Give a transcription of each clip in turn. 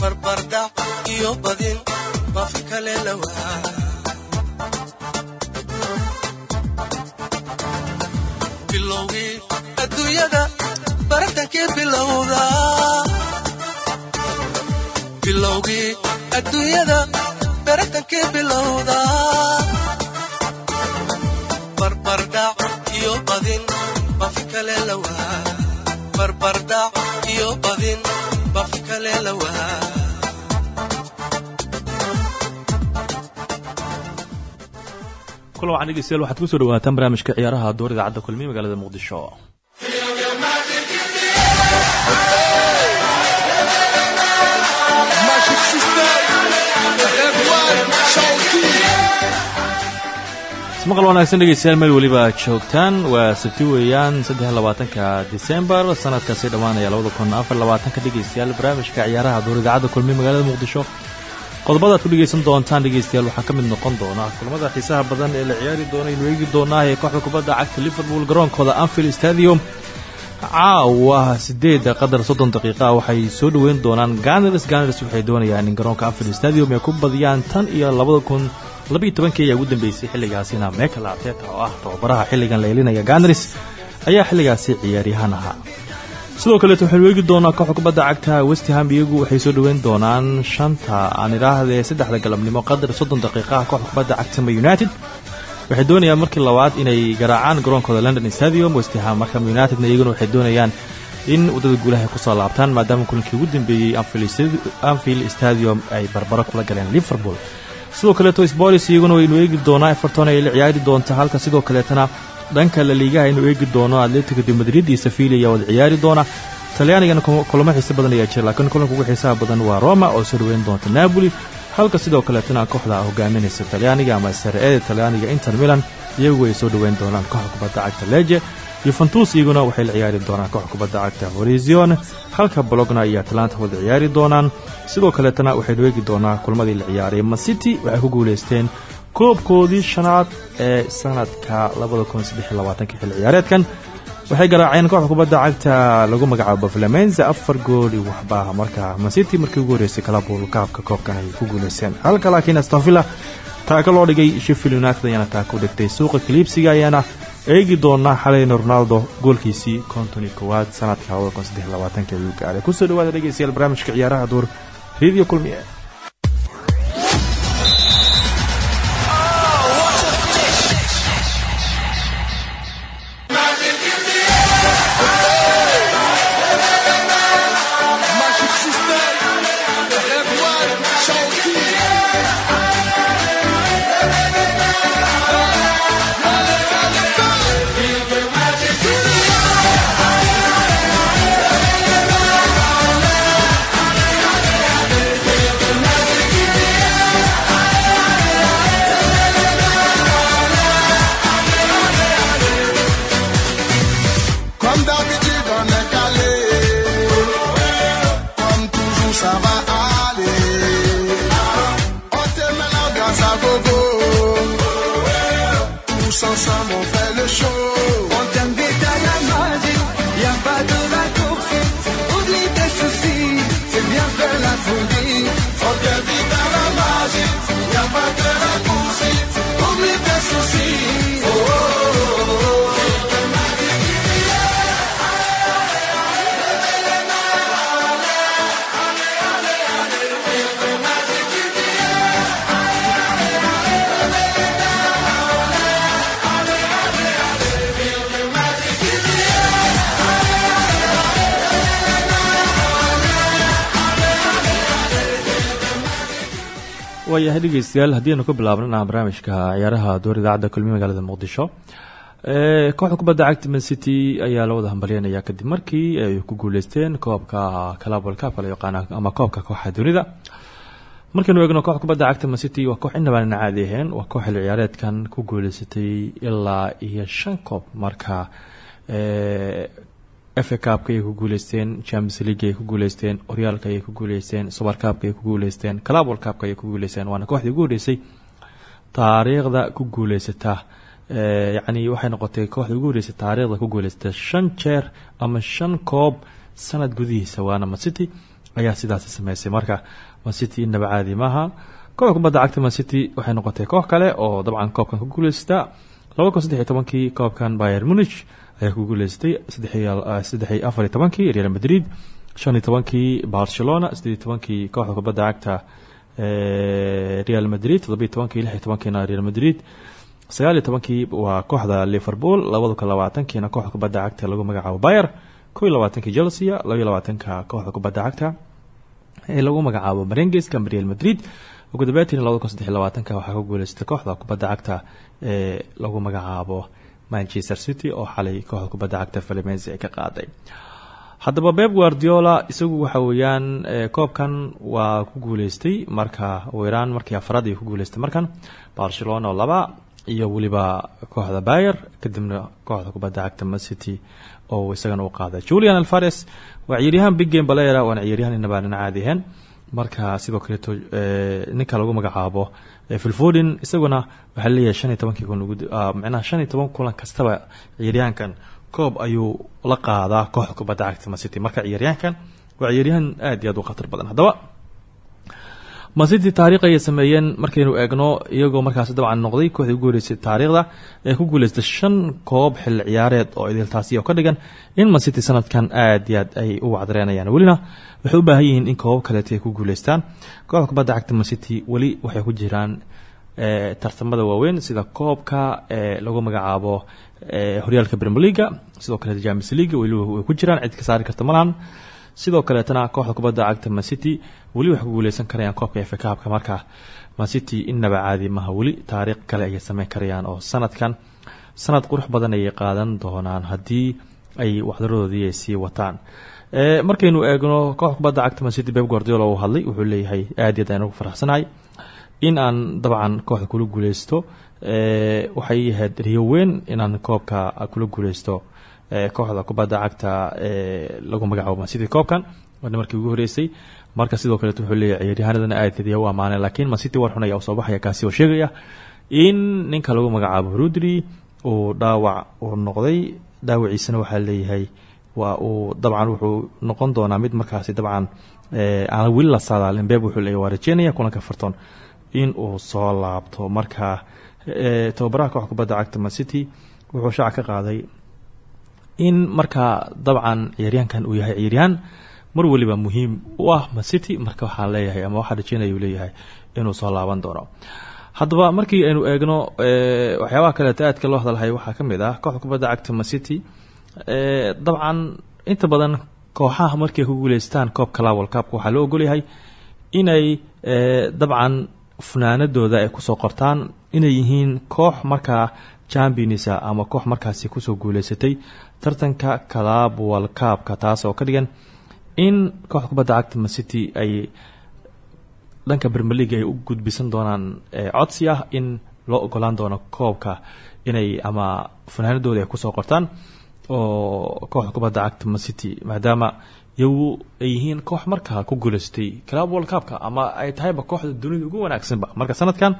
barbardhac iyo badin bafi kale lawaa bilowgii adduunyada baratankii bilowda bilowgii adduunyada baratankii bilowda kulan waxaan dhegeystayaal waxaad ku soo dhawaataan barnaamijka ciyaaraha door idaacadda kulmiye magaalada muqdisho ismaqal wanaagsan dhegeystayaal meel weliba joogtaan. Waa sabti weeyaan saddex labaatanka disembar sanadkaasi dhammaanaya labada kun afar labaatanka dhegeystayaal. Barnaamijka ciyaaraha door idaacadda kulmiye magaalada muqdisho. Qodobadaad ku dhegeysan doontaan dhegeystayaal waxaa ka mid noqon doona kulamada xiisaha badan ee la ciyaari doona aynu eegi doonaa ee kooxda kubadda cagta liverpool garoonkooda anfield stadium. Caawa sideeda qadar soddon daqiiqa waxay soo dhoweyn doonaan. Ganars ganars waxay doonayaan in garoonka anfield stadium ay ku badiyaan tan iyo labada kun labaiyo tobankii ayaa ugu dambeysay xilligaasina mekel arteta oo ah tababaraha xilligan leelinaya ganars ayaa xilligaasi ciyaaryahaan ahaa. Sidoo kaleeto waxaynu eegi doonaa kooxda kubadda cagta westham iyagu waxay soo dhoweyn doonaan shanta aan idhaahdee saddexda galabnimo qadar soddon daqiiqaha kooxda kubadda cagta united. Waxay doonayaan markii labaad inay garaacaan garoonkooda london stadium westham marka unitedna iyaguna waxay doonayaan in waddada guulaha ay ku soo laabtaan maadaama kulankii ugu dambeeyey anfield stadium ay barbaro kula galeen liverpool sidoo kaleeto spolis iyaguna waynu eegi doonaa everton ay la ciyaari doonta halka sidoo kaleetana dhanka laliigaha aynu eegi doono atletico de madrid iyo sevilla ayaa wada ciyaari doona. Talyaanigana kulamo xiise badan ayaa jira laakiin kulanka ugu xiisaha badan waa roma oo soo dhoweyn doonta napoli halka sidoo kaleetana kooxda hogaaminaysa talyaaniga ama sare-eeda talyaaniga inter milan iyagu ay soo dhoweyn doonaan kooxda kubadda cagta leje yuventus iyaguna waxay ciyaari doonaan kooxda kubadda cagta horizion halka bologna iyo atlanta wada ciyaari doonaan. Sidoo kaleetana waxaynu eegi doonaa kulmadii la ciyaaray macity waxay ku guulaysteen koobkoodii shanaad ee sanadka xilli ciyaareedkan. Waxay garaaceen kooxda kubadda cagta lagu magacaabo flamenza afar gool iyo waxba markaa macity markii ugu horreysay kalabul kaabka koobkan ay ku guulaysteen halka laakiin astonvilla taaka loo dhigay sheffield united ayaana taaka u dhigtay. Suuqa kaliibsiga ayaana eegi doonaa xalayna ronaldo goolkiisii kontoni kowaad sanadka ku soo dhawaada dhegeystayaal barnaamijka ciyaaraha duur radio kulmiye waayahay dhegeystayaal haddiinu ka bilaabnana barnaamijka ciyaaraha door idaacadda kulmiye magaalada muqdisho. Kooxda kubadda cagta man city ayaa la wada hambalyanaya kadib markii ay ku guuleysteen koobka calabal kaabka la yaqaana ama koobka kooxa dunida. Markaynu eegno kooxda kubadda cagta man city waa koox inabaan caadi ahayn waa koox xilli ciyaareedkan ku guuleysatay ilaa iyo shan koob marka fa kaabka ayay ku guuleysteen champions league ayay ku guuleysteen horyaalka ayay ku guuleysteen super kaabka ayay ku guuleysteen calabal kaabka ayay ku guuleysteen waana kooxdii ugu horreysay taariikhda ku guuleysata. Yacni waxay noqotay kooxdii ugu horreysay taariikhda ku guuleysata. Shan jeer ama shan koob sanad gudihiisa waana mancity ayaa sidaasi sameysay. Marka mancity inaba caadi maaha. Kooxda kubadda cagta mancity waxay noqotay koox kale oo dabcan koobkan ku guuleysata. Laba kun koobkan bayer munich ayaa ku guuleystay saddex iyo afar iyo tobankii real madrid shan iyo tobankii barcelona siddeed iyo tobankii kooxda kubadda cagta real madrid toddobiyo tobankii lix iyo tobankiina real madrid sagaal iyo tobankii waa kooxda liverpool labada kun labaatankiina kooxda kubadda cagta lagu magacaabo bayer kow iyo chelsea laba iyo labaatanka kooxda kubadda cagta ee lagu magacaabo marengeska real madrid ugu dambeyntiina labada kun saddex iyo labaatanka waxaa ku guuleystay kooxda kubadda cagta ee lagu magacaabo manchester city oo xalay kooxda kubadda cagta falemensi ay ka qaaday. Haddaba beb guardiola isagu waxa weeyaan koobkan waa ku guuleystay marka weeraan markii afraad ayuu ku guuleystay markan. Barcelona oo laba iyo weliba kooxda bayer kadibna kooxda kubadda cagta mancity oo isagana u qaaday. Julian alfares waa ciyaaryahaan big game balera waana ciyaaryahan inabaanan caadi ahayn marka sidoo kaleeto ninka lagu magacaabo filfodin isaguna waxaa leeyahay shan iyo tobankii kun micnaha shan iyo toban kulan kastaba ciyaaryahankan koob ayuu la qaadaa kooxda kubadda cagta mancity marka ciyaaryahankan waa ciyaaryahan aad iyo aad u khatar badan. Haddaba mancity taariikh ayay sameeyeen markaynu eegno iyagoo markaasi dabcan noqday kooxdii ugu horeysay taariikhda ee ku guuleystay shan koob xilli ciyaareed oo idiltaasi ka dhigan in mancity sanadkan aad iyo aad ay u wacdareenayaan welina waxay baahan yihiin in koobab kaleeto ay ku guuleystaan. Kooxda kubadda cagta mancity weli waxay ku jiraan tartamada waaweyn sida koobka ee lagu magacaabo horyaalka brimier leaga sidoo kaleeto james leaga weli ku jiraan. Cid ka saari karta malahan sidoo kaleetana kooxda kubadda cagta mancity weli waxay ku guuleysan karayaan koobka efa kaabka marka mancity inaba caadi maha weli taariikh kale ayay sameyn karayaan oo sanadkan sanad qurux badan ayay qaadan doonaan haddii ay waxdaradoodii ay sii wataan. Markaynu eegno kooxda kubadda cagta mancity beb guardiola uu hadlay wuxuu leeyahay aad yaad ayaan ugu faraxsanahay in aan dabcan kooxda kula guuleysto. Waxay ahayd riyo weyn inaan koobka kula guuleysto kooxda kubadda cagta ee lagu magacaabo mancity koobkan. Waana markii ugu horeysay marka sidoo kaleet wuxuu leeyahay ciyaaryahanadana aad adiya u ammaaneen laakiin mancity war xun ayaa u soo baxaya kaasi oo sheegaya in ninka lagu magacaabo rudri uu dhaawac uu noqday. Dhaawaciisana waxaa leeyahay waa uu dabcan wuxuu noqon doonaa mid markaasi dabcan aan weli la saadaalin beeb wuxuu leeyahy waa rajeynaya kulanka farton in uu soo laabto. Marka tababaraha kooxda kubadda cagta mancity wuxuu shaaca ka qaaday in markaa dabcan ciyaaryahankan uu yahay ciyaaryahan mar weliba muhiim u ah mancity marka waxaan leeyahay ama waxaa rajeynaya uu leeyahay inuu soo laaban doono. Haddaba markii aynu eegno waxyaabaha kaleeto aadka loo hadalhay waxaa ka ah kooxda kubadda cagta mancity dabcan inta badan kooxaha markay ku guuleystaan koobka lawal kaabka waxaa loo ogolyahay inay dabcan funaanadooda ay ku soo qortaan inay yihiin koox markaa championsa ama koox markaasi ku soo guuleysatay tartanka kalaab walkaabka taas oo ka dhigan in kooxda kubadda cagta mancity ay dhanka bermer league ay u gudbisan doonaan codsi ah in loo ogolaan doono koobka inay ama funaanadooda ay ku soo qortaan oo kooxda kubadda cagta mancity maadaama iyagu ay yihiin koox markaa ku guuleystay kalaab walkaabka ama ay tahayba kooxda dunida ugu wanaagsanba marka sanadkan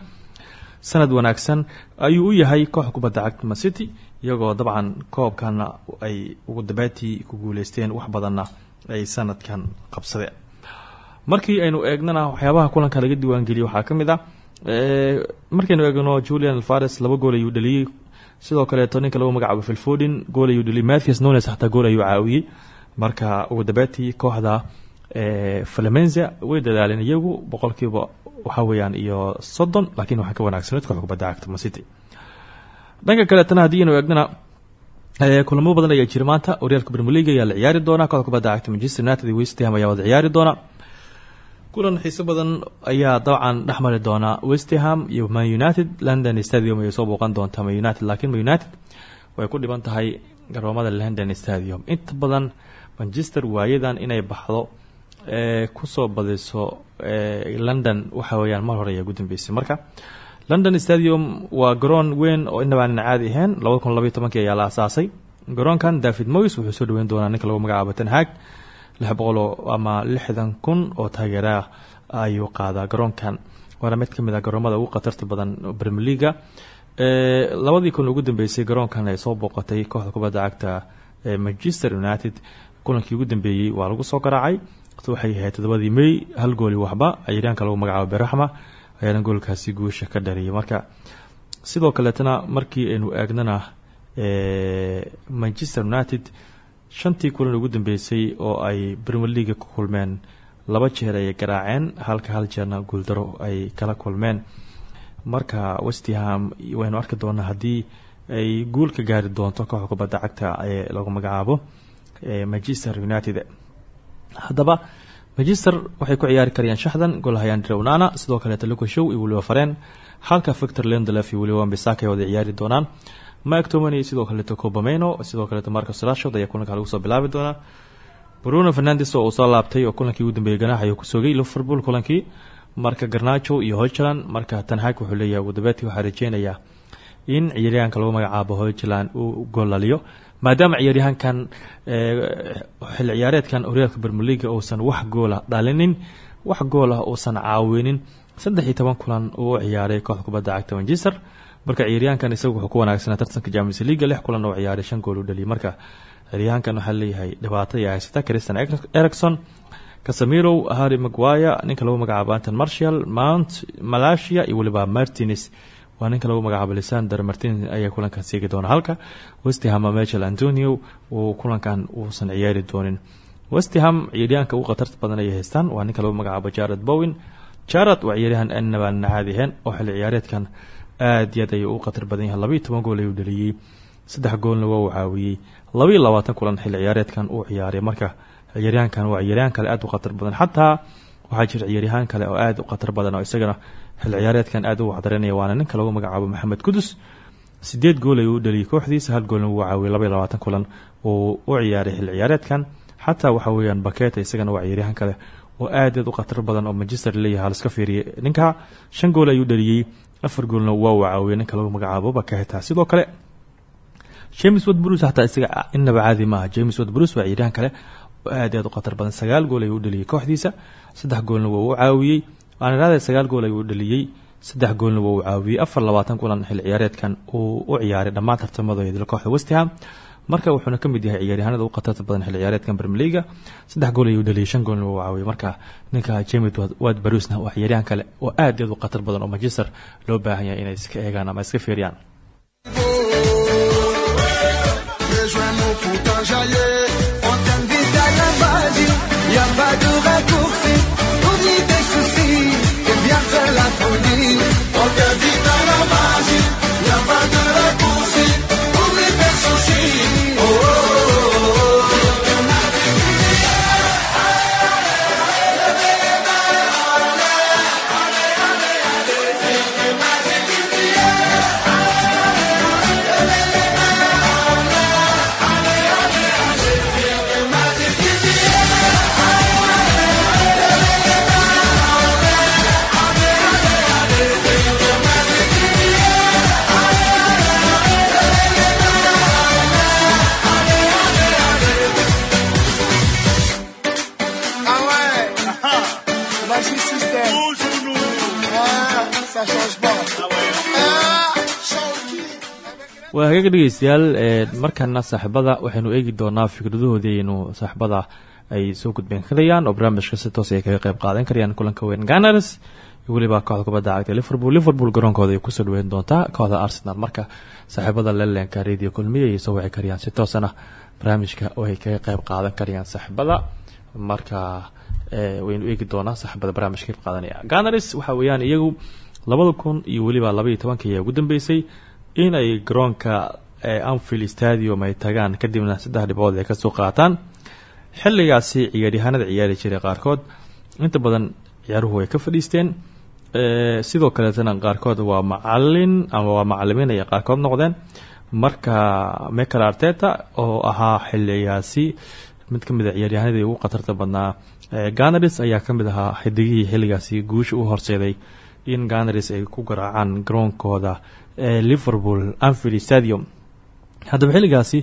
sanad wanaagsan ayuu u yahay kooxda kubadda cagta mancity iyagoo dabcan koobkana ay ugu dambeyntii ku guuleysteen wax badanna ay sanadkan qabsadeen. Markii aynu eegnana waxyaabaha kulanka laga diiwaangeliyey waxaa ka mid ah markaynu eegno julian alfares laba gool ayuu dhaliyey. Sidoo kaleeto ninka lagu magacaabo filfodin gool ayuu dhaliyey. Mathias nones xataa gool ayuu caawiyey. Marka ugu dambeyntii kooxda falemenza way dadaaleen iyagu boqolkiiba waxaa weeyaan iyo soddon laakiin waxaa ka wanaagsaneed kooxda kubadda cagta dhanka kaleetana haddii aynu eegnana kulamo badan ayaa jira. Maanta horyaalka league ayaa la ciyaari doonaa. Kooxda kubadda cagta manchester united iyo westham ayaa wada ciyaari doona. Kulan xiiso badan ayaa dabcan dhex doona. Westham iyo man united london stadium ayay soo booqan doontaa man united. Laakiin man united way ku dhiban tahay garoomada london stadium. Inta badan manchester waayadan inay baxdo ku soo badiso london waxa weyaan mar hore ayaa ugu dambeysay. Marka london stadium waa garoon weyn oo inabaanan caadi ahayn. Labada kun ayaa la asaasay garoonkan david moyes wuxuu soo dhaweyn doonaa ninka lagu magacaabo tanhaag lix boqol ama lixdan kun oo taageera ayuu qaadaa garoonkan. Waana mid ka mid ah garoomada ugu khatarta badan premier leaga labadii kun ugu dambeysay garoonkan ay soo booqatay kooxda kubadda cagta manchester united kulankii ugu dambeeyey waa lagu soo garaacay. Waxay ahayd toddobadii may hal gooli waxba. Ciyaaryahanka lagu magacaabo beraxma ayaana goolkaasi guusha ka dhaliyay. Marka sidoo kaleetana markii aynu eegnana manchester united shantii kulan ugu dambeysay oo ay premier leaga ku kulmeen laba jeer ayay garaaceen halka hal jeerna guuldaro ay kala kulmeen. Marka westham waynu arki doonaa haddii ay guul gaari doonto kooxda kubadda cagta ee lagu magacaabo manchester united. Haddaba manchester waxay ku ciyaari karayaan shaxdan golhayaan drewnana sidoo kaleeta lucashow iyo weliba fareen halka victor lendelef iyo weliba wambisaka ay wada ciyaari doonaan. Mike tomany sidoo kaleeto cobameno sidoo kaleeto marcus rashod ayaa kulanka lagu soo bilaabi doonaa. Bruno fernandes oo uu soo laabtay oo kulankii ugu dambeeyay ganaax ayuu ku sogay liverpool kulankii. Marka garnacho iyo hoyland marka tanhag wuxuu leeyahay ugudabeedkii waxaa rajeynayaa in ciyaaryahanka lagu magacaabo hoyland uu goolaliyo maadaama ciyaaryahankan xilli ciyaareedkan horyaalka bermeliga uusan wax goola dhalinin wax goolah uusan caawinin. Saddex iyo toban kulan uu ciyaaray kooxda kubadda cagta manchester. Marka ciyaaryahankan isagu wuxuu ku wanaagsanaa tartanka james leaga lix kulan oo ciyaaray shan gool u dhaliyay. Marka ciyaaryahankan waxaa leeyahay dhibaato iyo haysata christian ericson casamirow harry maguire ninka lagu magacaabo anton marshall mount malaysia iyo weliba martines waa ninka lagu magacaabo lisander martines ayaa kulankan seegi doona. Halka westham michel antonio uu kulankan uusan ciyaari doonin. Westham ciyaaryahanka ugu khatarta badan ayay haystaan. Waa ninka lagu magacaabo jared bowen. Jared waa ciyaaryahan annabaan nacaadiheen oo xilli ciyaareedkan aad iyo aad ayuu u badan yahay. Labaiyo toban gool ayuu dhaliyey saddex goolna waa uu caawiyey kulan xilli ciyaareedkan uu ciyaaray. Marka ciyaaryahankan waa ciyaaryahan kale aad u khatar badan. Xataa waxaa jira ciyaaryahaan kale oo aad u khatar badan oo isagana xilli ciyaareedkan aad u waxdaranaya waana ninka lagu magacaabo maxamed kudus sideed gool ayuu u dhaliyay kooxdiisa hal goolna wuu caawiyey labaiyo labaatan kulan uu u ciyaaray xilli ciyaareedkan xataa waxa weeyaan baketa isagana waa ciyaaryahan kale oo aad u khatar badan oo manchester leeyahay haliska fiiriyay ninka shan gool ayuu dhaliyey afar goolna waa uu caawiyey ninka lagu magacaabo baketa. Sidoo kale james wad bruce xataa isaga inaba caadi maaha james wad bruce waa ciyaaryahan kale oo aad u khatar badan. Sagaal gool ayuu u dhaliyey kooxdiisa saddex goolna waa u caawiyey aaniraade sagaal gool ayuu u dhaliyey saddex goolna waa uu caawiyey afar labaatan kulan xilli ciyaareedkan uu u ciyaaray dhammaan tartamadooda kooxda westham marka wuxuuna ka mid yahay ciyaaryahanada u khatarta badan xilli ciyaareedkan bermeliga saddex gool ayuu dhaliyay shan goolna waa caawiyey marka ninka james wad brucena waa ciyaaryahan kale oo aad aad u badan oo manchester loo baahan yahay inay iska eegaan ama iska fiiriyaan hagaga dhegeystayaal markana saaxiibada waxaynu eegi doonaa fikradahoodii aynu saaxiibada ay soo gudbeen karayaan oo barnaamijka si toos ay kaga qayb qaadan karayaan kulanka weyn ganars weliba kooxda kubadda cagta liverpool liverpool garoonkooda ay ku soo dhaweyn doontaa kooxda arsenal. Marka saaxiibada lelenka radio kulmiya ay soo wici karayaan si toosana barnaamijka oo ay kaga qayb qaadan karayaan saaxiibada. Marka waynu eegi doonaa saaxiibada barnaamijka qaadanaya. Ganars waxa weeyaan iyagu labada kun iyo weliba labaiyo tobankii ayaa ugu dambeysay in ay garoonka anfield stadium ay tagaan kadibna saddex dhibood ay ka soo qaataan. Xilligaasi ciyaaryahanada ciyaari jiray qaarkood. Inta badan ciyaaruhu ay ka fadhiisteen. Sidoo kaleetana qaarkood waa macalin ama waa macalimiin ay qaarkood noqdeen. Marka michael arteta oo ahaa xiligaasi mid ka mid a ciyaaryahanadii ugu khatarta badnaa ganaris ayaa ka mid ahaa xidigihii xilligaasi guusha u horseeday in ganaris ay ku garaacaan garoonkooda liverpool anfield stadium. Haddaba xilligaasi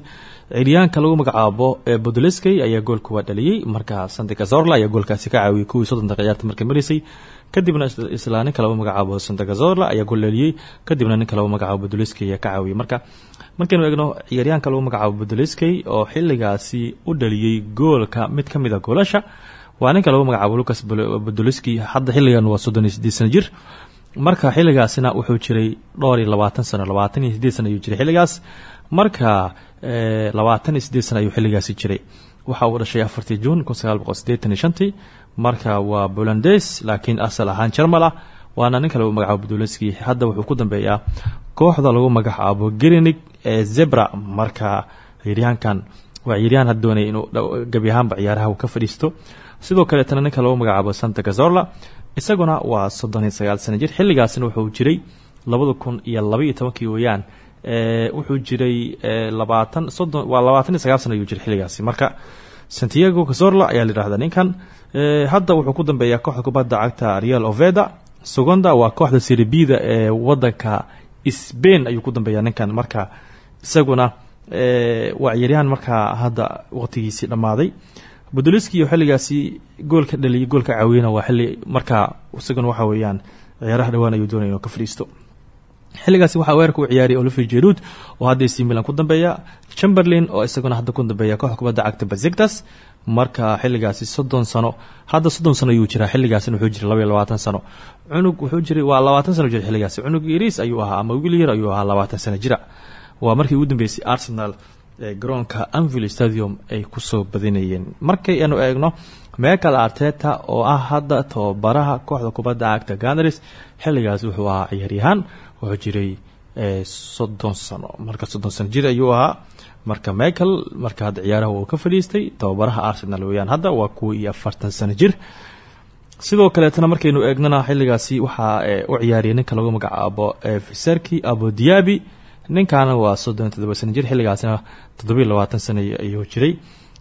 ciryaanka lagu magacaabo bodoleskey ayaa goolka waa dhaliyey marka santi cazorla ayaa goolkaasi ka caawiyey kuwii soddonta ciyaarta markay kadibna isla ninka lagu magacaabo santa cazorla ayaa gool dhaliyey kadibna ninka lagu magacaabo bodoleskey ayaa ka caawiyey marka markaynu eegno ciyaaryaanka lagu magacaabo bodoleskey oo xiligaasi u dhaliyey goolka mid ka mid a goolasha waa ninka lagu magacaabo lucas bodolski hadda xilligan waa soddon iyo sideed sana jir. Marka xilligaasina wuxuu jiray dhowr iyo labaatan sano labaatan iyo sideed sana ayuu jiray xilligaas. Marka labaatan iyo sideed sana ayuu xilligaasi jiray. Waxa uu dhashay afartii juun kun sagaal boqol sideetan iyo shantii. Marka waa bolandes laakiin asal ahaan jarmal waana ninka lagu magacaabo bodolski hadda wuxuu ku dambeeyaa kooxda lagu magacaabo grinig ee zebra. Marka ciyaaryahankan waa ciyaaryahan had inuu gebi ahaanba ciyaaraha uu ka fadhiisto sidoo kaleetana ninka lagu magacaabo santa cazorla isaguna waa soddon iyo jir xilligaasina wuxuu jiray labada kun iyo laba iyo tobankii weeyaan. Wuxuu jiray labaatan soddon waa labaatan iyo sagaal xilligaasi. Marka santiago cazorla ayaa la yidhahdaa ninkan. Hadda wuxuu ku dambeeyaa kooxda kubadda cagta real oveda. Segonda waa kooxda siribida ee wadanka sbain ayuu ku dambeeyaa ninkan. Marka isaguna waa ciyaaryahan markaa hadda waqtigiisii dhammaaday bodoliski iyo xilligaasi goolka dhaliyay goolka caawiyana waa xilli markaa isaguna waxa weeyaan ciyaaraha dhawaan ayuu doonaya ka fadhiisto. Xilligaasi waxaa weerarka u ciyaariyay oliver jerud oo hadda ac milan ku dambeeya chamberlain oo isaguna hadda ku dambeeya kooxda kubadda cagta bazegtas marka xilligaasi soddon sano hadda soddon sano ayuu jiraa xilligaasina wuxuu jiray laba iyo labaatan sano. Cunug wuxuu jiray waa labaatan sano jira xilligaasi cunug iris ayuu ahaa ama wiil ayuu ahaa labaatan sano jira. Waa markii ugu dambeysay arsenal garoonka anvil stadium ay ku soo badinayeen. Markay aanu eegno meekal arteta oo ah hadda tababaraha kooxda kubadda cagta ganars xilligaas wuxuu ahaa ciyaaryahaan wuxuu jiray soddon sano. Marka soddon sano jir ayuu ahaa. Marka michael marka hadda ciyaaraha uu ka fadhiistay tababaraha arsenal weeyaan hadda waa kuwa iyo afartan sano jir. Sidoo kaleetana markaynu eegnana xilligaasi waxaa u ciyaariyay ninka lagu magacaabo fiserki abodiabi ninkaana waa soddon todoba sano jir xilligaasina toddobiyo labaatan ayuu jiray.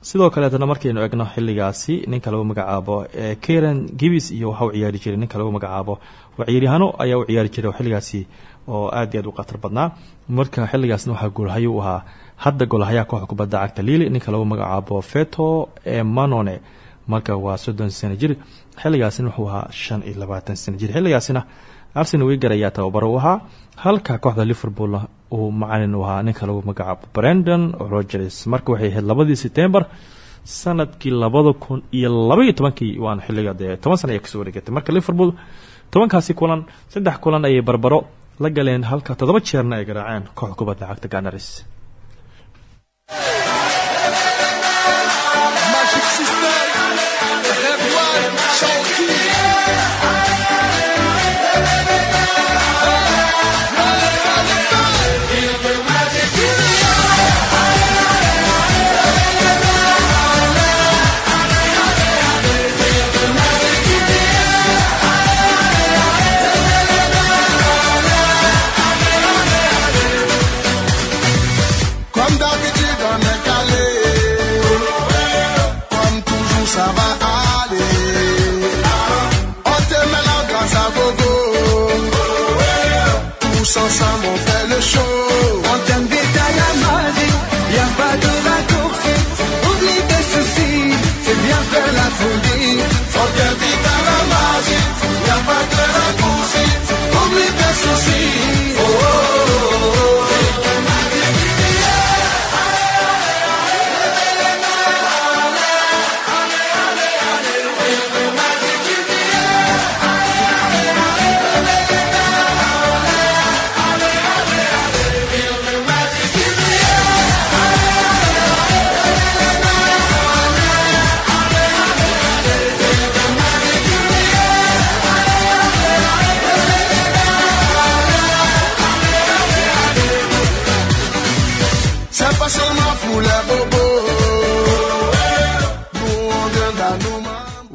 Sidoo kaleetana markaynu eegno xilligaasi ninka lagu magacaabo karen gibis iyo waxa u ciyaari jiray. Ninka lagu magacaabo waa ciyaaryahaano ayaa u ciyaari jiray xilligaasi oo aad iyo aad u khatar badnaa. Marka xilligaasna waxaa goolhayo u ahaa hadda goolhayaa kooxda kubadda cagta lili ninka lagu magacaabo feto emanone marka waa soddon sano jir xilligaasina wuxuu ahaa shan iyo jir. Xilligaasina arsenal wiger ayaa tababaro u ahaa halka kooxda liverpool uu macalin u ahaa ninka lagu magacaabo brandon rogers marka waxay ahayd labadii setembar sannadkii labada kun iyo labaiyo tobankii waana xilliga dee toban sana ayaa ka soo wareegatay marka liverpool tobankaasi kulan saddex kulan ayay barbaro la galeen halka toddoba jeerna ay garaaceen kooxda kubadda cagta ganaris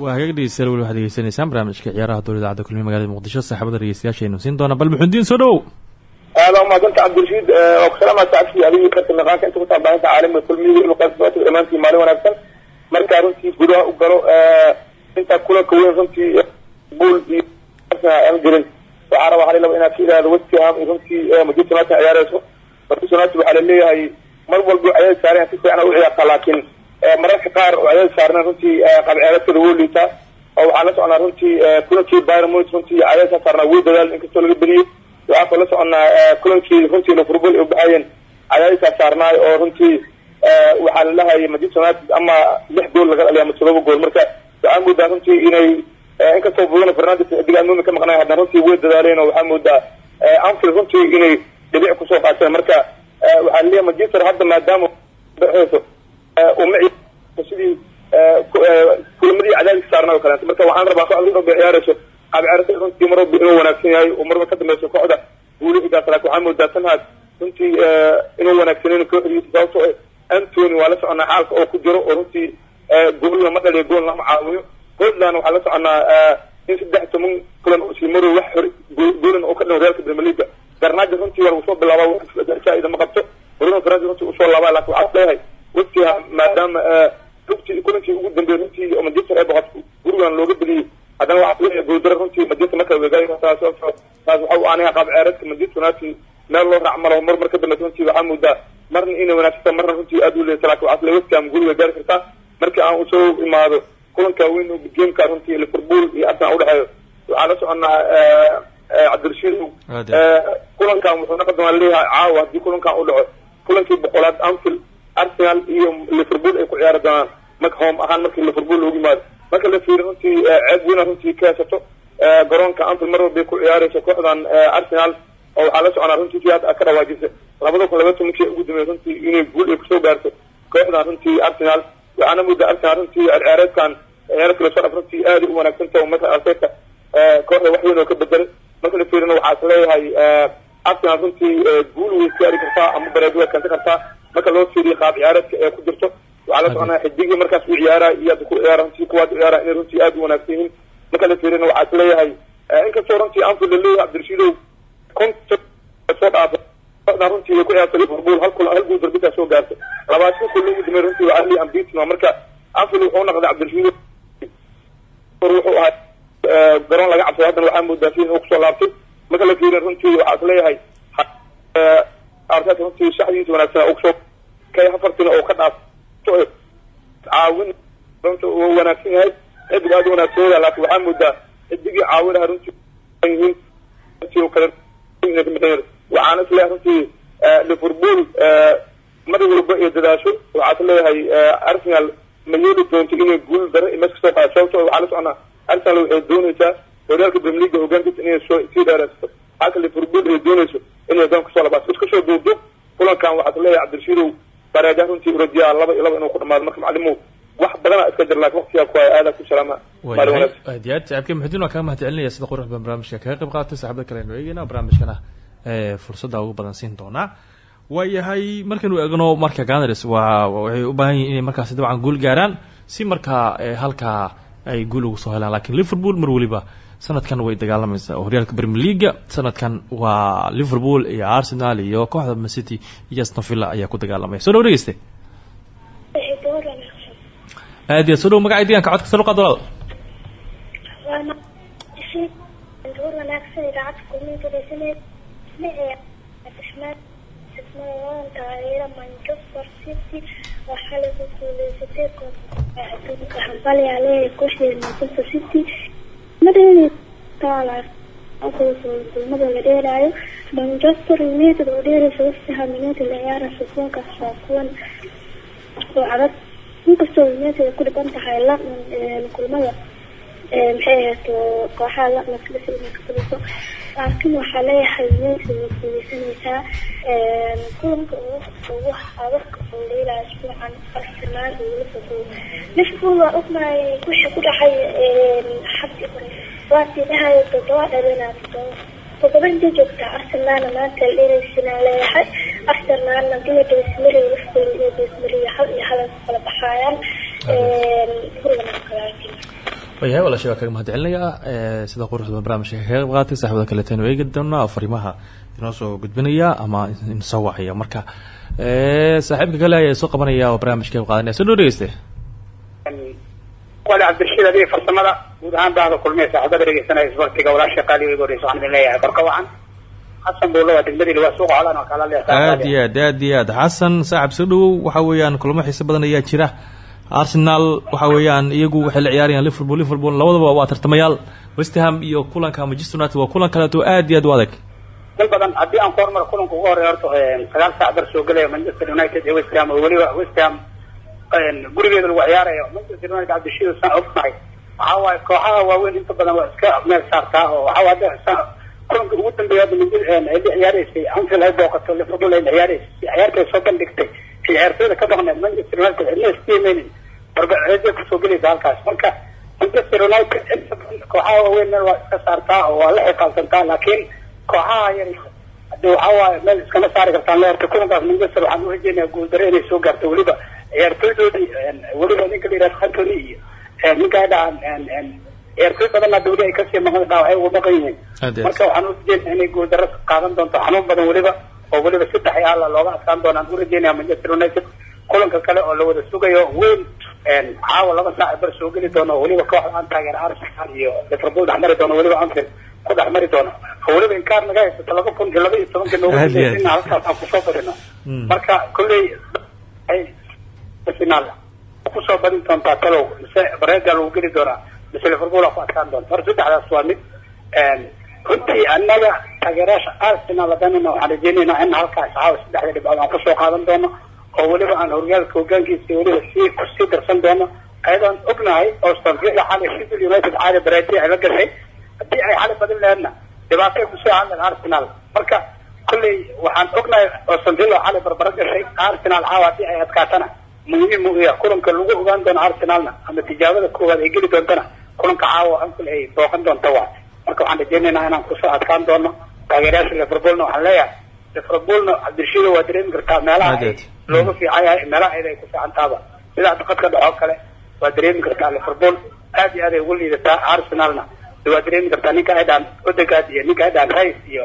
waa hagaagdhegeystayaal weli waxaad degeysanaysaan barnaamijka ciyaaraha dowr idaacadda kulmiya magalada muqdisho saaxibada dhegeystayaashaynu siin doona bal muxudiin soo dhawow aada umaadanta cabdirashiid eh, oo kusalaama saaxibkii adigii qeybta naqaanka inta ku saabaahinta caalamiga kulmiyiga inuu qayb kagatag maalin wanaagsan. Markaa runtii gudaha u galo eh, inta kulanka weyn runtii eh, buol iyo aan waxaa rabaa halilaba inaad ka idhaahdo westham iyo runtii manchester united ciyaareyso manchester united waxaa la leeyahay mar walba ayay saareen si fiicna u ciyaartaa laakiin mararka qaar oo cadaadis saarneen runtii qabceeladkooda wuu liitaa oo waxaan la soconaa runtii kulankii munich runtii cadaadis saarnaa. Wuu dadaal inkastoo laga bediyey waxaa kaloo la soconaa kulankii runtii liverpool ay u baxayeen. Cadaadisaa saarnaay oo runtii waxaa la dhahayay manchester united ama lix gool laga dhaliya ama todoba gool. Marka waxaa moodaa runtii inay inkastoo bruno fernandes amoomi ka maqnay haddana runtii way dadaaleen oo waxaa moodaa anfield runtii inay dhibic ku soo qaateen. Marka waxaa la leeyahay manchester hadda maadaama uma sidii kulamadii cadaadiska saarnaa oo kaleeto. Marka waxaan rabaa kooxda runba ciyaarayso qaabciyaarada runtii mar walba inuu wanaagsan yahay oo marba ka dambeyso kooxda. Guulihigaas tanhaas runtii inuu wanaagsaneyn kooxdiisa antony waa la soconaa xaalka oo ku jiro oo runtii goolna ma dhaliyo goolna ma caawiyo. Portland waxaa la soconaa in saddex toban kulan oo sii wax hore goolan oo ka dhan reerka premier league garnaajo runtii waa lagu soo bilaabaa wax faa'iida ma qabto bruno fernandes runtii u soo laabaa laakiin waxaa leeyahay waqtiga maadaama rugtii kulankii ugu dambeeyay runtii oo manchester ay boqotay gurigan looga bediyey haddana waxaa leeyahay gooldaro runtii manchester marka weegaayo taas taas waxa uu aanaya qaab ciyaareedka manchester united meel loo raac malo mar mar ka dambaysa runtii waxaa moodaa marna inay wanaagsantaa marna runtii aada u leeyata waqtigan guriga gaari kartaa markii aan u soo imaado kulanka weyn oo gameka runtii liverpool iyo arsenal udhexeeyo waxaa la soconaa cabdirashiid kulankan wuxuu noqon doonaa leeyahay caawa haddii kulankan u dhaco. Kulankii boqolaad anfield arsenal iyo liverpool ay ku ciyaari doonaan marka home ahaan markii liverpool loogu yimaado. Marka la fiiriyo runtii ceeb weyna runtii ka haysato garoonka anfield mar walbay ku ciyaarayso kooxdan arsenal. Oo waxaa la soconaa runtii si aad ka dhawaajisa labada kun laba tobankii ugu dambeeyay runtii inay guul ay ku soo gaarto kooxdan runtii arsenal. Waxaana moodaa arsenal runtii ciyaareedkan ciyaareedka la soo dhaf runtii aad u wanaagsan tahay marka arteta. Kooxda wax weyn oo ka bedelay marka la fiirina waxaa is leeyahay arsenal runtii guul way gaari kartaa ama bareedo way kansan kartaa. Marka loo fiiriyo qaab ciyaareedka ee ku jirto waxaa la soconaa xidigii markaas u ciyaara iyo ku ciyaara runtii kuwaad ciyaara inay runtii aad u wanaagsan yihiin. Marka la fiirina waxaa is leeyahay inkastoo runtii anfield la leeyahay cabdirashiidow konta soo dhaafay kooxdan runtii ku ciyaartay liverpool hal kulan hal guul darbitaa soo gaartay labaatan kulan ugu dambeey runtii waa ali ambitin marka anfield wuxuu noqday cabdirashiidow wuxuu ahaa garoon laga cabsado haddana waxaa moodaa si inuu ku soo laabtay. Marka la fiiriyo runtii waxaa is leeyahay arteta runtii shaxdiisa wanaagsan oo ku soo kay afartina oo ka dhaafto caawin runta uu wanaagsan yahay u wanaagsan wada laakiin waxaa moodaa xidigii caawinaha runtii yihiin runtii kale waxaana is leeyahay runtii liverpool mar walba ay dadaasho waxaa is leeyahay arsenal ma yeeli doonto inay guul daro iyo mees ka soo qaado. Sababtoo waxaa la soconaa arsenal waxay doonaysaa horyaalka premier league hogaankiisa inay soo sii dheeraysato. Halka liverpool ay doonayso inay hogaan ku soo labaato isku soo duubduub kulankan waxaad leeyahay cabdirashiidow bareeja runtii uradiyaa laba iyo laba inuu ku dhamaado. Marka maclimuhu wax badana iska jir laakiin waqtigaa ku haya aadaa ku salaama. Aad iyo aad saaxiibkii muxudiin waan kaga mahad celinaya sida qurux badan barnaamijka kaga qayb qaatay saxaabada kale aynu eegeyna barnaamijkana fursadda ugu badan siin doonaa. Waayahay markaynu eegno marka ganars waa waxay u baahan yihiin inay markaasi dabcan guul gaaraan si markaa halkaa ay guul ugu soo helaan. Lakiin liverpool mar weliba sanadkan way dagaalamaysaa horyaalka premier leaga sanadkan waa liverpool iyo arsenal iyo kooxda mancity iyo aston villa ayaa ku dagaalamaya. Soo dhawo dhegeyste. Aad iyo soo dhawo magacay deegaanka codka sar uqaad walaal dhegeysaneed taageera manchester city waxaa lagu guuleysatay koobka adduunka hambalyaa leeyahay kooxdeeda manchester city kulmada la dheelaayo manchester united oo dheeraysa wasiha united ciyaaraysa kuwankaas waa kuwan oo adag inkastoo united ku dhiban tahay london kulmada maxay ahayd kooxaha fadiso laakiin waxaa leeyahay guuleysanaysaa kulanka ugu adagka oo dheelaya isbuucan arsenal liverpool liverpool waa ognahay wixii ku dhacay xabdi hore waatii dhahayo toddoba dhalina toddoba toddoba inta joogtaa arsenalna maanta dheelaysana leeyahay arsenalna dila deesmari liverpool iyo deesmari hal iyo hal kala baxaayaan kulanka wayahay walaashay waa kaga mahad celinayaa sida quruxda barnaamijka kaga qayb qaatay saxibada kaleetaynu eegi doonaa afarimaha inoo soo gudbinaya ama insoo wacaya marka saaxiibka kale ayaa soo qabanaya oo barnaamijka qayb qaadanaya soo dhoo dhegeyste wali cabdirashiid adiga farsamada guud ahaan baahda kulmiya saaxiibada dhegeysanaya isbartiga walaasha qaaliga igu horeysa waxaan idin leeyahay korka wacan xasan buulo waa degmadii waa suuqa colaan oo kala aad iyo aad aad iyo aad xasan saaxib soo dhawow waxa weeyaan kulamo xiise badan ayaa jira arsenal waxa weeyaan iyagu waxay la ciyaarayaan liverpool. Liverpool labadaba waa tartamayaal. Westham iyo kulanka manchester united waa kulan kaleeto aad iyo aad u adag. Dal badan haddii aan ku hormaro kulanka ugu horreeya horta sagaal saac bar soo gelaya manchester united iyo west ham oo weliba west ham gurigeeda lagu ciyaarayo manchester united cabdishiid saan ognahay waxa waaye kooxaha waaweyn inta badan waa iska meel saartaa oo waxa hadda kulanka ugu dambeeya hadda mid ay la ciyaareysay anfield ay booqato liverpool ay la ciyaareysay ciyaartay soo bandhigtay ciyaartooyda ka baqneed manchester united cidna istiimeynin barbaceeday ku soo gelaysa halkaas. Marka manchester united badan kooxaha waaweyn meel waa iska saartaa oo waa la xiqaabsantaa laakiin kooxaha yar hade waxa waaye meel iskama saari kartaan leerta kulankaas manchester waxaan u rajeynayaa guuldaro inay soo gaarto weliba. Ciyaartooydoodii weliba ninka la yidhahdo antony iyo ninka ay dhahaan ciyaartooy badanna dawli ay ka sii maqan dhaawacay ugu dhaqan yihiin. Marka waxaan u rajeynaya inay guuldaro qaadan doonto xanuun badan weliba oo weliba saddex iyo alla looga adkaan doonaan u rajeynaya manchester united. Kulanka kale oo la wada sugayo weyn caawa laba saac bar soo geli doono oo weliba kooxda aan taageera arsenal iyo liverpool dhexmari doono weliba anfield ku dhexmari doono. Oo weliba inkaar naga haysato laba kun iyo laba iyo tobanka dambeysay halkaas aan ku soo badino. Marka kolley final ku soo badin doontaa talow mise bareega lagu geli doonaa mise liverpool aa ku adkaan doonta marka saddexdaas waa mid runtii annaga taageerayaasha arsenal hadanana waxaan rajeynaynaa in halkaas caawa saddexda dhibcood aan ku soo qaadan doono oo weliba aan horyaalka hogaankiisa weliba sii ku sii darsan doono. Ayadoon ognahay oo stanvilla xali sheffield united caali bareeji ay la gashay haddii ay xali badin laheedna dhibaatay ku soo hadleen arsenal. Marka kolley waxaan ognahay oo stanvilla xali barbaro gashay arsenal caawa haddii ay adkaatana. Muhiim u yahay kulanka lagu ogaan doono arsenalna ama tijaabada koowaad ay geli doontana kulanka caawa anfil ay booqan doonta waa marka waxaan rajeynaynaa inaan ku soo adkaan doono taageerayaasha liverpoolna waxaan leeyahay liverpoolna cabdishiido waa dareemi kartaa meelaha ay looga fiican yahay meelaha ayada ay ku fiican taaba sida daqadka dhexoo kale waa dareemi kartaa liverpool. Aad iyo aad ay ugu liidataa arsenalna. Waa dareemi kartaa ninka ay dhahan odegaard iyo ninka ay dhahan rice iyo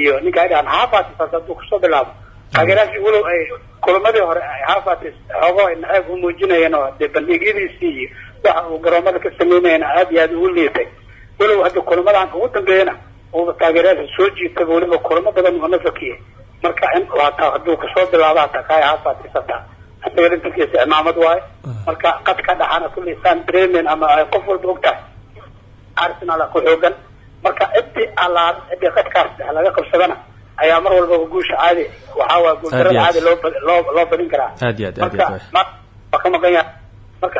iyo ninka ay dhahan havertz hadduu ku soo bilaabo. Taageerayaashii walow ay kulamadii hore havertz xoogo ay naceeb u muujinayeen oo dee bandhigyadiisii iyo waxa uu garoomada ka sameynayana aad iyo aad ugu liitay walow hadda kulamadan ugu dambeeyana uuba taageerayaasha soo jiitaba weliba kulamo badan uuna fakiyay marka hataa hadduu ka soo bilaabo hataa kaaya havertz hataa isaga intankiisa cimaamad waayo marka qadka dhaxana kulli saan dareemen ama ay qof walba og tahay. Arsenal ku xoogan. Marka cidii allaal cidii qadkaas laga qabsadana ayaa mar walbaba guusha caadi waxaa waaya guuldarada caadi loo loo badin karaa. Aad iyo aad aad marka waa ka maqan yahay. Marka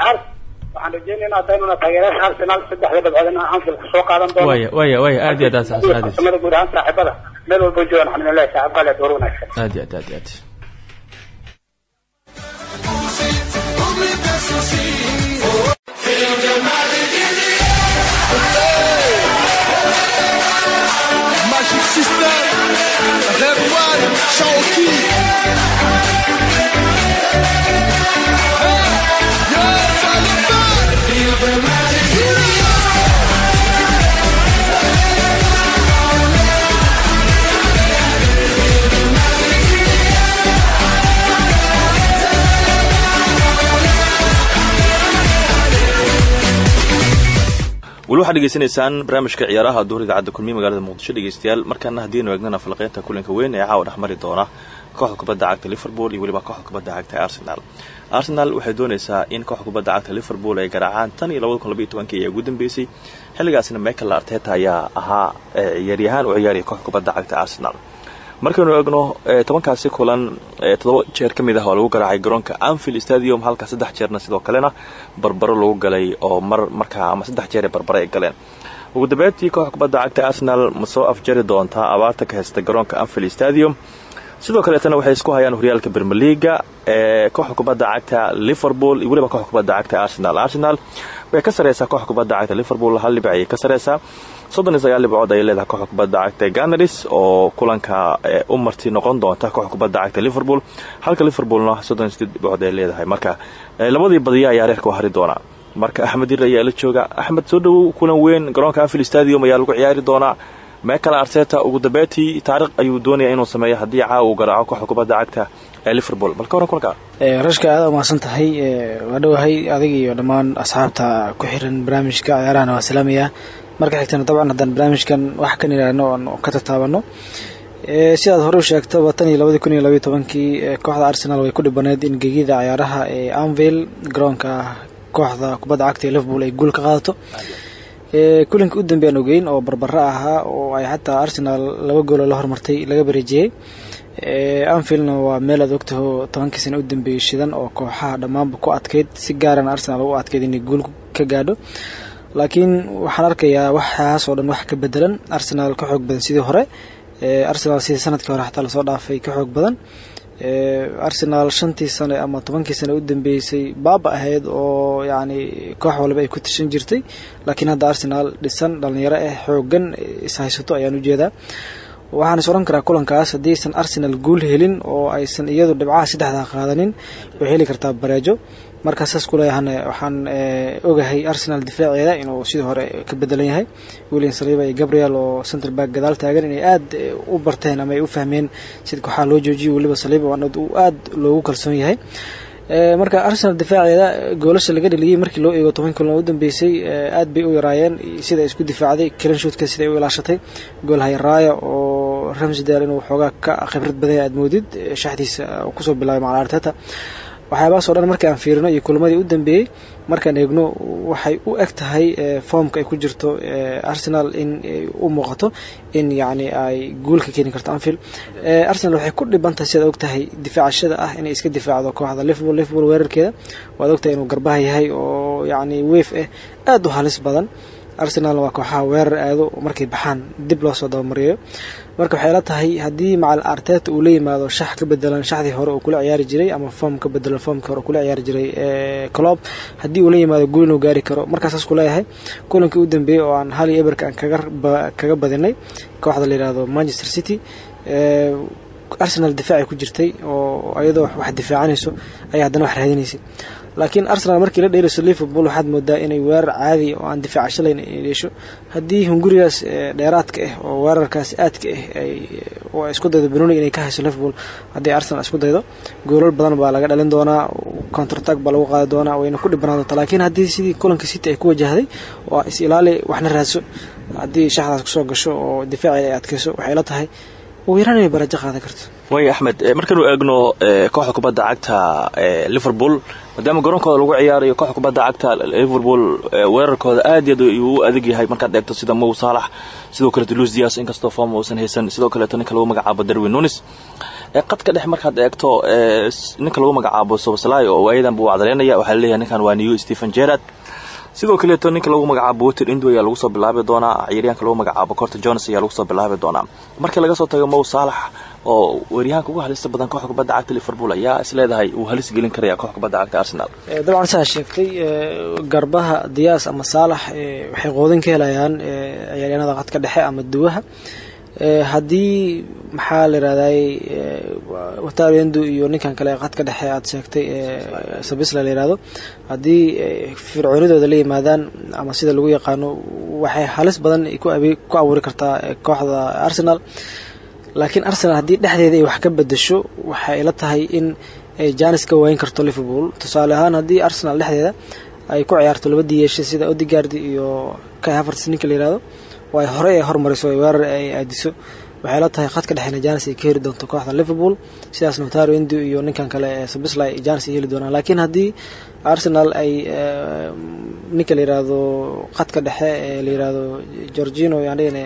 waxaan rajeynaynaa hadaynuna taageerayaasha arsenal saddexda dhibcood in anfield ku soo qaadan doono. Waya waya waya aad iyo aad aad aad. Guud ahaan saaxiibada. Meel walba joogaan waxaan leeyahay saaxiib qaali door wanaagsan. Aad iyo aad aad iyo aad waxaad dhegeysanaysaan barnaamijka ciyaaraha duur idaacadda kulmiye magaalada muqdisho dhegeystayaal markaana haddiinu eegnana falaqeynta kulanka weyn ee caawa dhexmari doona kooxda kubadda cagta liverpool iyo weliba kooxda kubadda cagta arsenal. Arsenal waxay doonaysaa in kooxda kubadda cagta liverpool ay garaacaan tan iyo labada kun labaiyo tobankii ayaa ugu dambeysay. Xilligaasna michael arteta ayaa ahaa ciyaaryahaan u ciyaaraya kooxda kubadda cagta arsenal markaynu eegno tobankaasi kulan toddoba jeer ka mid ah oo lagu garaacay garoonka anfield stadium halka saddex jeerna sidoo kalena barbaro lagu galay oo mar markaa ama saddex jeer ee barbaro ay galeen. Ugu dambeyntii kooxda kubadda cagta arsenal ma soo afjari doontaa abaarta ka haysta garoonka anfield stadium sidoo kaleetana waxay isku hayaan horyaalka bermeliga ee kooxda kubadda cagta liverpool iyo weliba kooxda kubadda cagta arsenal. Arsenal way ka sareysaa kooxda kubadda cagta liverpool hal dhibic ayay ka sareysaa. Soddon iyo sagaal dhibcood ayay leedahay kubadda cagta ganaris oo kulanka u marti noqon doonta kooxda kubadda cagta liverpool. Halka liverpoolna soddon iyo sideed dhibcood ay marka labadii badiya ayaa reerka hari doonaa marka axmed ayaa la jooga axmed soo dhowow kulan weyn garoonka anfield stadium ayaa lagu ciyaari doonaa michael arteta ugu dambeyntii taariikh ayuu doonaya inuu sameeyo haddii caawa uu garaaco kooxda kubadda cagta ee liverpool. Bal ka waran kulka rashka aada umahadsan tahay waa dhowahay adig iyo dhammaan asxaabta ku xiran barnaamijka ciyaarahana waa salaamaya marka xigtana dabcan haddaan barnaamijkan wax kan idhaahno oon ka tataabano Eh, sidaad hore u sheegtaba tan iyo labadii kooxda arsenal way ku dhibaneyd in gegida ciyaaraha ee anville garoonka kooxda kubadda cagta ee liverpool ay guul ka qaadato kulanka u dambeeyaan ogeyn oo barbaro ahaa oo ay xataa arsenal laba gooloo la hormartay laga bareejiyey Eh, anfieldna waa meel aad ogtaho tobankii sano u dambeeyey shidan oo kooxaha dhammaanba ku adkeyd si gaarana arsenal u adkeyd inay guul ka gaadho. Laakiin waxaan arkayaa waxaas oo dhan wax ka bedelan arsenal ka xoog badan sidii hore Eh, arsenal sidii sannadkii hore xataa la soo dhaafay ka xoog badan Eh, arsenal shantii sane ama tobankii sane u dambeysay baaba ahayd oo yacni koox waliba ay ku tashan jirtay. Laakiin hadda arsenal dhisan dhalinyaro ah xoogan ishaysato ayaan u jeedaa waxaan is oran karaa kulankaas haddii aysan arsenal guul helin oo aysan iyadu dhibcaha saddexdaa qaadanin way heli kartaa bareejo markaa saas kuleeyahana waxaan eh, ogahay arsenal difaaceeda inuu sidii hore ka bedelan yahay. William saliba iyo gabriel oo center back gadaal taagan inay aad eh, u barteen ama ay u fahmeen sida kooxaha loo joojiyo. Weliba saliba waa uu aad loogu kalsoon yahay. Eh, marka arsenal difaaceeda goolasha laga dheliyey markii loo eego toban kulan u dambeysay aad bay u yaraayeen. Sida isku difaacday cleanshotka sida ay u ilaashatay. Gool hayraaya oo ramsdale inuu xoogaa ka khibrad badan yahay aad moodid shaxdiisa ku soo bilaabay macal arteta waxyaabahaas oo dhan markii aan fiirino iyo kulamadii u dambeeyey markaan eegno waxay u eg tahay eh, foomka ay ku jirto eh, arsenal in ay u muuqato in yacni ay guul ka keeni karto anfield. Eh, arsenal waxay ku dhiban tahay sidaad og tahay difaacashada ah inay iska difaacdo kooxda liverpool liverpool weerarkeeda. Waad ogtahay inuu garbaha yahay oo yacni weef ah aad u halis badan. Arsenalna waa kooxaha weerar aado markay baxaan dib loo soo dabamariyo marka waxay la tahay haddii macal arteta uu la yimaado shax ka bedelan shaxdii hore uu kula ciyaari jiray ama foom ka bedelan foomkii hore kula ciyaari jiray eh, club haddii uu la yimaado guul inuu gaari karo. Markaa saas kuleeyahay kulankii u dambeeyey oo aan hal iyo eberka aan kaga ba- kaga badinay kooxda la yihahdo manchester city arsenal difaacay ku jirtay oo iyadoo wax difaacanayso ayaa haddana wax raadinaysay laakiin arsenal markii la dheerayso liverpool waxaad moodaa inay weerar caadi oo aan difaacasho layn ay dheesho haddii hungurigaas eh, dheeraadka ah oo weerarkaas aadka ah ay isku daydo benoni inay ka hayso liverpool haddii arsenal isku daydo goolal badan baa laga dhalin doonaa countertag baa lagu qaadi doonaa wayna ku dhibanaan doontaa laakiin haddii sidii kulanka city ay ku wajahday oo is ilaali waxna raadso. Haddii shaxdaas ku soo gasho oo difaaceeda ay adkayso waxay la tahay. Ugu yaraan inay qaadan karto. Waaya axmed markaynu eegno kooxda kubadda cagta liverpool maadaama garoonkooda lagu ciyaarayo kooxda kubadda cagta liverpool eh, weerarkooda aad iyo aad ayuu u adag yahay markaad eegto sida mow saalax sidoo kaleeto luis dias inkastoo form uusan haysan sidoo kaleeto ninka lagu magacaabo darwin nunis eh, qadka dhex markaad eegto eh, ninka lagu magacaabo soboslai oo waayadan buu cadareynaya waxaa la leeyahay ninkan waa new stephen gerard sidoo kaleeto ninka lagu magacaabo water indo ayaa lagu soo bilaabi doonaa ciyaaryahanka lagu magacaabo corta jones ayaa lagu soo bilaabi doonaa. Markii laga soo tago mow saalax oo weeryahanka ugu halista badan kooxda kubadda cagta liverpool ayaa is leedahay uu halis gelin karaya kooxda kubadda cagta arsenal. Eh, dabcan saa sheegtay eh, garbaha diyaas ama saalax eh, waxay qoodin ka helayaan ciyaaryahanada qadka dhexe ama duwaha haddii maxaa la yihahday watarendu iyo ninkan kale ee qadka dhexe aad sheegtay eh, sabisla la yihahdo haddii eh, fircoonidooda la yimaadaan ama sida lagu yaqaano waxay halis badan ku abuuri kartaa eh, kooxda arsenal. Laakiin arsenal haddii dhexdeeda ay wax ka bedesho waxay la tahay in ay janis ka waayin karto liverpool. Tusaale ahaan haddii arsenal dhexdeeda ay ku ciyaarto laba diyeeshe sida odegaard iyo kai havertz ninka la yihahdo oo ay horey ay hormariso ay weerar ay aadiso. Waxay la tahay khadka dhexeena janis ay ka heli doonto kooxda liverpool. Sidaas notaro indi iyo ninkan kale ee sabisla janis ay heli doonaan. Laakiin haddii arsenal ay eh, ninka la yihahdo khadka dhexe ee la yihahdo georgino yaan dhihine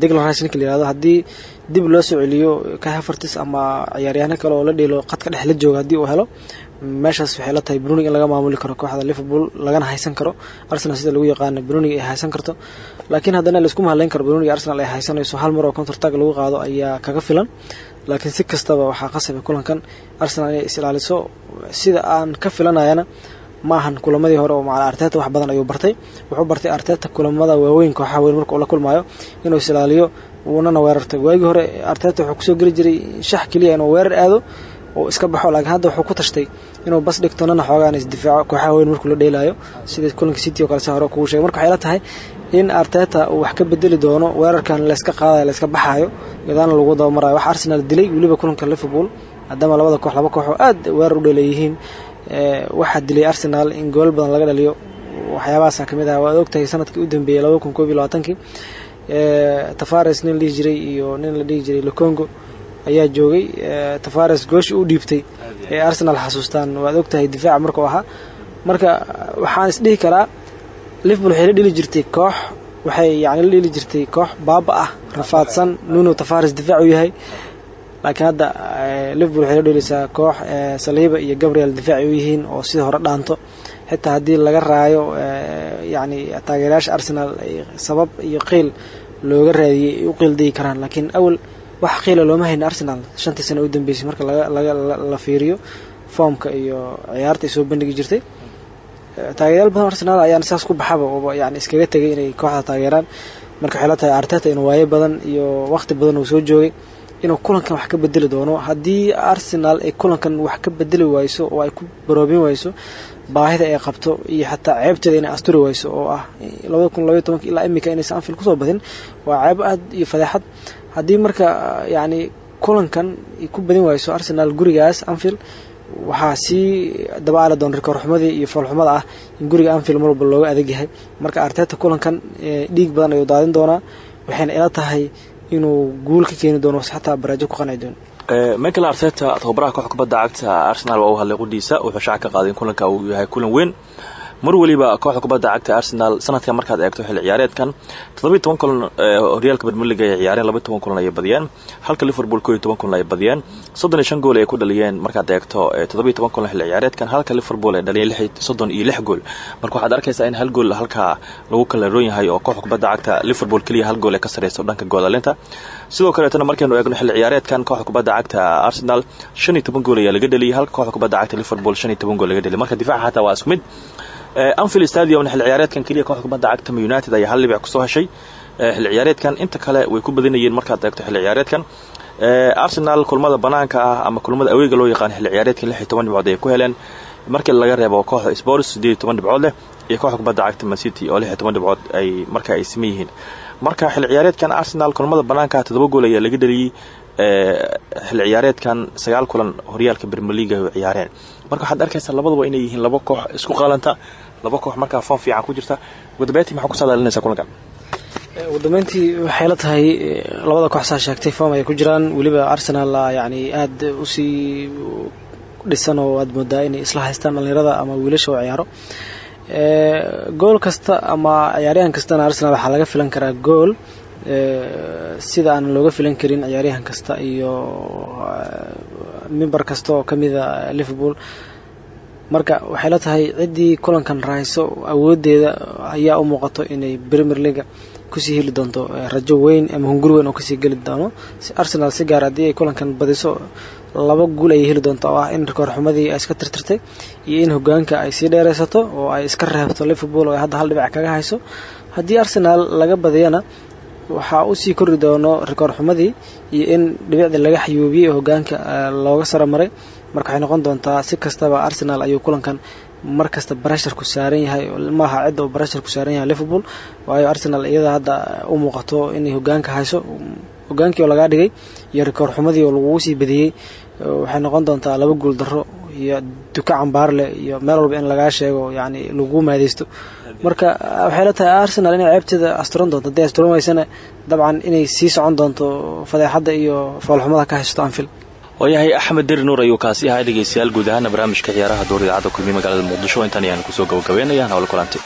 deglan rice ninka la yihahdo haddii dib loo soo celiyo kai havertz ama ciyaaryahano kale oo la dheelo qadka dhex la jooga haddii uu helo meeshaas waxay la tahay brunig in laga maamuli karo kooxda liverpool lagana haysan karo. Arsenal sida lagu yaqaano brunig ay haysan karto. Laakiin haddana la isku mahaleyn karo brunig arsenal ay haysanayso hal mar oo countertag lagu qaado ayaa kaga filan. Laakiin si kastaba waxaa qasaba kulankan. Arsenal inay is sida aan ka filanayana ma ahan kulamadii hore oo macal arteta wax badan ayuu bartay. Wuxuu bartay arteta kulamada waaweyn kooxaha weyn marka la kulmayo inuu is ilaaliyo weerartay. Waagii hore arteta wuxuu ku soo geli jiray shax keliya inuu weerar aado oo iska baxo. Laakiin hadda wuxuu ku tashtay inuu bas dhigto nana xoogaan isdifaaco kooxaha weyn markuu la dheelaayo sida kulanka city oo kale si hore kugu marka waxay tahay in arteta uu wax ka bedeli doono weerarkan layska qaadayo layska baxaayo gadaana lagu dabamarayo wax arsenal dilay weliba kulanka liverpool maadaama labada koox laba koox oo aad weerar u dheeleeyihiin waxaa dilay arsenal in goolal badan laga dhaliyo. Waxyaabahaasa ka mid ah waad ogtahay sannadkii u dambeeyey labada kun koob tafares nin la jiray iyo nin la dhihi jiray locongo ayaa joogay tafares gooshi u dhiibtay. Ee arsenal xasuustaan. Waad ogtahay difaaca markuu ahaa. Marka waxaan isdhihi karaa liverpool waxay la dhili jirtay koox waxay yani dhili jirtay koox baaba ah rafaadsan nuno tafares difaac u yahay. Laakiin hadda liverpool waxay la dheleysaa koox saliiba iyo gabriel difaaci u yihiin oo sida hore dhaanto. Xitaa haddii laga raayo yani taageerayaasha arsenal sabab iyo qiil looga raadiyey ay u qiildayi karaan. Laakiin awal wax qiila looma hayna arsenal. Shantii sano u dambeysay marka la fiiriyo foomka iyo ciyaarta soo bandhigi jirtay. Taageeryaal badan arsenal ayaana saas ku baxaba oo yani iskaga tegay inay kooxda taageeraan. Marka waxay arteta inuu waayo badan iyo waqti badan uu soo joogay inuu kulankan wax ka bedeli doono. Haddii arsenal ay kulankan wax ka bedeli wayso oo ay ku baroobin wayso baahida ay qabto iyo xataa ceebteeda inay asturi wayso oo ah labada kun labaiy tobanka ilaa imika inaysan anfield ku soo badin waa ceeb aad iyo fadeexad haddii marka yacni kulankan ku badin wayso arsenal gurigaas anfield waxaa sii dabaali doona rikoorxumadii iyo foolxumada ah in guriga anfield mar walba looga adag yahay. Marka arteta kulankan dhiig badan ayuu daadin doonaa waxayna ila tahay inuu guul ka keeni doono xataa baraajo ku qanci doono michael arteta tababaraha kooxda kubadda cagta arsenal waa u hadlay qudhiisa wuxuu shaaca ka qaaday in kulanka uu yahay kulan weyn mar weliba kooxda kubadda cagta arsenal sanadkan markaad eegto xilli ciyaareedkan toddobiiy toban kulan horyaalka bermeliga ay ciyaareen labaiy toban kulan ayay badiyeen. Halka liverpool koo iyo toban kulan ay badiyeen. Soddon gool ay ku dhaliyeen markaad eegto toddobiiy toban kulan xilli ciyaareedkan. Halka liverpool ay dhaliyeen soddon iyo lix gool. Marka waxaad arkaysaa in hal gool halkaa lagu kala roon yahay oo kooxda kubadda cagta liverpool keliya hal gool ay ka sareyso dhanka goolalinta. Sidoo kaleetana markaynu eegno xilli ciyaareedkan kooxda kubadda cagta arsenal shan iyo toban gool ayaa laga dheliyay halka kooxda kubadda cagta liverpool shan iyo toban gool laga dheliyay marka difaaca xataa waa isku anfield stadiumna xilli ciyaareedkan keliya kooxda kubadda cagta ma united ayaa hal dhibic ku soo heshay xilli ciyaareedkan inta kale way ku badanayeen markaad eegto xilli ciyaareedkan. Arsenal kulmada banaanka ah ama kulmada aweega loo yaqaan xilli ciyaareedkan lix iyo toban ku heleen. Markii laga reebo kooxda sports siddeed iyo leh iyo kooxda kubadda cagta mancity oo lix iyo ay marka ay siman marka xilli ciyaareedkan arsenal kulmada banaanka toddoba gool ayaa laga dheliyey xilli ciyaareedkan sagaal kulan horyaalka bermeliga ay ciyaareen. Marka waxaad arkaysaa labaduba inay yihiin laba koox isku qaalanta laba koox markaa foom fiican ku jirta. Ugudambeyntii maxaa ku saadaalinaysaa kulankan ugudambeyntii waxay la tahay labada koox saa sheegtay foom ay ku jiraan. Weliba arsenal yani aada u sii dhisan oo aad moodaa inay isla haystaan dhalinyarada ama wiilasha oo ciyaaro. Gool kasta ama ciyaaryahan kastana arsenal waxaa laga filan karaa gool. Sida aan looga filan karin ciyaaryahan kasta iyo mimber kasta kamida liverpool marka waxay la tahay ciddii kulankan rahayso awoodeeda ayaa u muuqato inay premier leaga ku sii heli doonto rajo weyn ama hunguri weyn oo ka sii geli doono. Arsenal si gaar haddii ay kulankan badiso laba guul ayay heli doonta oo ah in rikoor xumadii ay iska tirtirtay iyo in hogaanka ay sii dheeraysato oo ay iska reebto liverpool oo hadda hal dhibac kaga hayso. Haddii arsenal laga badiyana waxaa u sii kori doono rikoor xumadii iyo in dhibicdii laga xayuubiyey hogaanka looga saro maray marka waxay noqon doontaa si kastaba arsenal ayuu kulankan mar kasta barasharku saaran yahay. Maaha cidda uu barasharku saaran yahay liverpool waayo arsenal iyada hadda u muuqato inay hogaanka hayso hogaankii oo lagaa dhigay iyo rikoor xumadii oo lagugu sii badiyey waxay noqon doontaa laba guul darro iyo duka cambaarle iyo meel walba in lagaa sheego yani lagu maadeysto. Marka waxay la tahay arsenal inay ceebteeda asturan doonto weysana dabcan inay sii socon doonto fadeexadda iyo foolxumada ka haysto anfield waayahay axmed deri nuur ayuu kaasi ahaa dhegeystayaal guud ahaana barnaamijka ciyaaraha door idaacadda kulmiye magaalada muqdisho. Intaan ayaan ku soo gabagabeynaya hawla kulantay